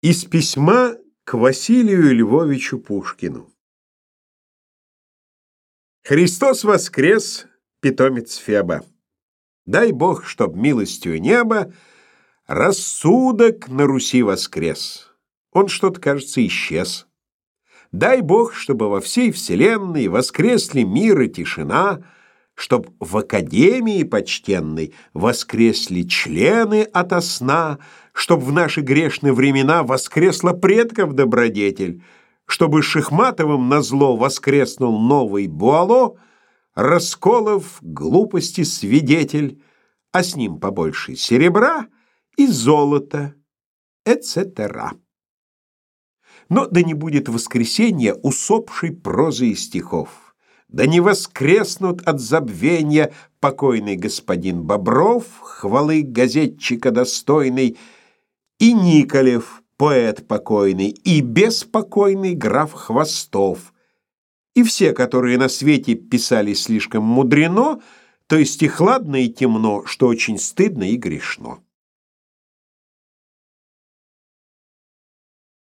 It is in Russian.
Из письма к Василию Львовичу Пушкину. Христос воскрес, питомец Феба. Дай Бог, чтоб милостью неба рассудок на Руси воскрес. Он что-то, кажется, исчез. Дай Бог, чтобы во всей вселенной воскресли мир и тишина, чтоб в академии почтенной воскресли члены ото сна, чтоб в наши грешные времена воскресла предков добродетель, чтобы Шихматовым назло воскреснул новый Буало, расколов глупости свидетель, а с ним побольше серебра и золота, etc. Но да не будет воскресенья усопшей прозы и стихов да не воскреснут от забвения покойный господин Бобров, хвалы газетчика достойный, и Николев, поэт покойный, и беспокойный граф Хвостов, и все, которые на свете писали слишком мудрено, то есть и хладно, и темно, что очень стыдно и грешно.